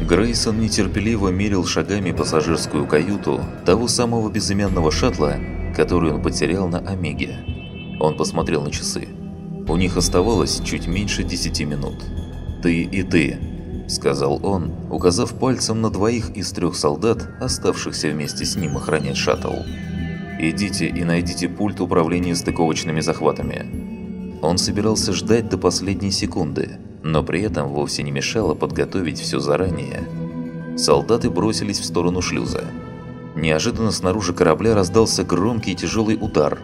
Грейсон нетерпеливо мерил шагами пассажирскую каюту того самого безымянного шаттла, который он потерял на Омеге. Он посмотрел на часы. У них оставалось чуть меньше десяти минут. «Ты и ты», – сказал он, указав пальцем на двоих из трех солдат, оставшихся вместе с ним охранять шаттл. «Идите и найдите пульт управления стыковочными захватами». Он собирался ждать до последней секунды, но при этом вовсе не мешало подготовить все заранее. Солдаты бросились в сторону шлюза. Неожиданно снаружи корабля раздался громкий и тяжелый удар.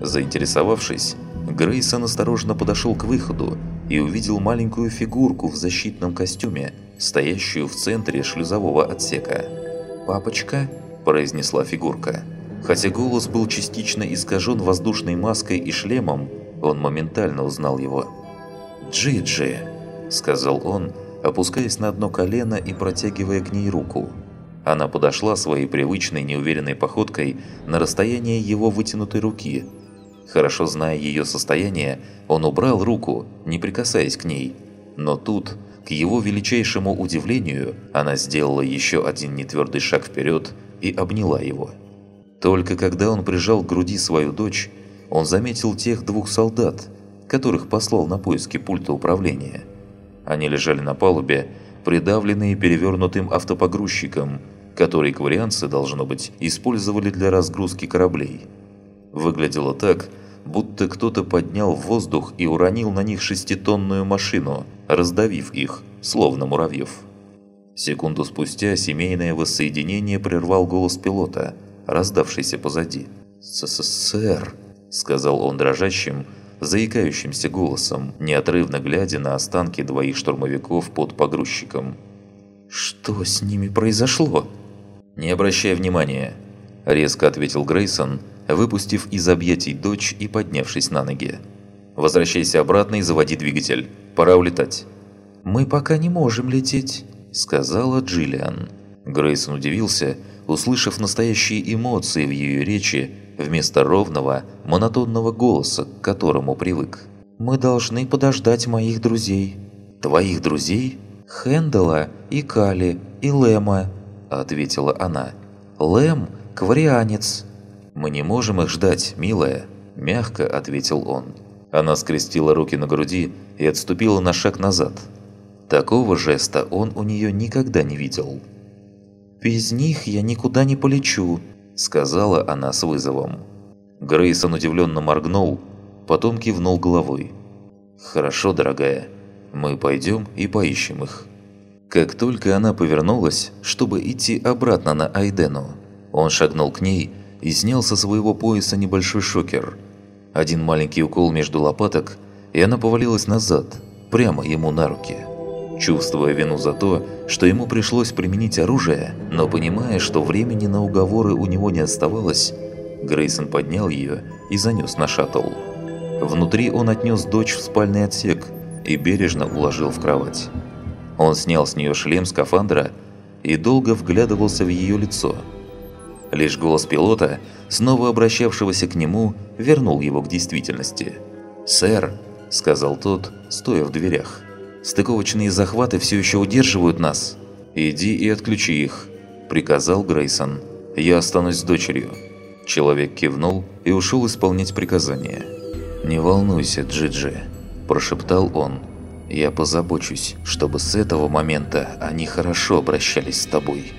Заинтересовавшись, Грейсон осторожно подошел к выходу и увидел маленькую фигурку в защитном костюме, стоящую в центре шлюзового отсека. «Папочка?» – произнесла фигурка. Хотя голос был частично искажен воздушной маской и шлемом, он моментально узнал его. «Джиджи!» – сказал он, опускаясь на одно колено и протягивая к ней руку. Она подошла своей привычной неуверенной походкой на расстояние его вытянутой руки. Хорошо зная ее состояние, он убрал руку, не прикасаясь к ней. Но тут, к его величайшему удивлению, она сделала еще один нетвердый шаг вперед и обняла его. Только когда он прижал к груди свою дочь, он заметил тех двух солдат, которых послал на поиски пульта управления – они лежали на палубе, придавленные перевернутым автопогрузчиком, который кварианцы, должно быть, использовали для разгрузки кораблей. Выглядело так, будто кто-то поднял в воздух и уронил на них шеститонную машину, раздавив их, словно муравьев. Секунду спустя семейное воссоединение прервал голос пилота, раздавшийся позади. «СССР», — сказал он дрожащим, заикающимся голосом, неотрывно глядя на останки двоих штурмовиков под погрузчиком. «Что с ними произошло?» «Не обращай внимания», – резко ответил Грейсон, выпустив из объятий дочь и поднявшись на ноги. «Возвращайся обратно и заводи двигатель. Пора улетать». «Мы пока не можем лететь», – сказала Джиллиан. Грейсон удивился, услышав настоящие эмоции в ее речи вместо ровного, монотонного голоса, к которому привык. «Мы должны подождать моих друзей». «Твоих друзей?» «Хэндала и Кали и Лэма», – ответила она. «Лэм – кварианец». «Мы не можем их ждать, милая», – мягко ответил он. Она скрестила руки на груди и отступила на шаг назад. Такого жеста он у нее никогда не видел. «Без них я никуда не полечу», сказала она с вызовом. Грейсон удивленно моргнул, потом кивнул головой. «Хорошо, дорогая, мы пойдем и поищем их». Как только она повернулась, чтобы идти обратно на Айдену, он шагнул к ней и снял со своего пояса небольшой шокер. Один маленький укол между лопаток, и она повалилась назад, прямо ему на руки чувствуя вину за то, что ему пришлось применить оружие, но понимая, что времени на уговоры у него не оставалось, Грейсон поднял ее и занес на шаттл. Внутри он отнес дочь в спальный отсек и бережно уложил в кровать. Он снял с нее шлем скафандра и долго вглядывался в ее лицо. Лишь голос пилота, снова обращавшегося к нему, вернул его к действительности. «Сэр», — сказал тот, стоя в дверях, — Стыковочные захваты все еще удерживают нас. Иди и отключи их», – приказал Грейсон. «Я останусь с дочерью». Человек кивнул и ушел исполнять приказание. «Не волнуйся, Джиджи», – прошептал он. «Я позабочусь, чтобы с этого момента они хорошо обращались с тобой».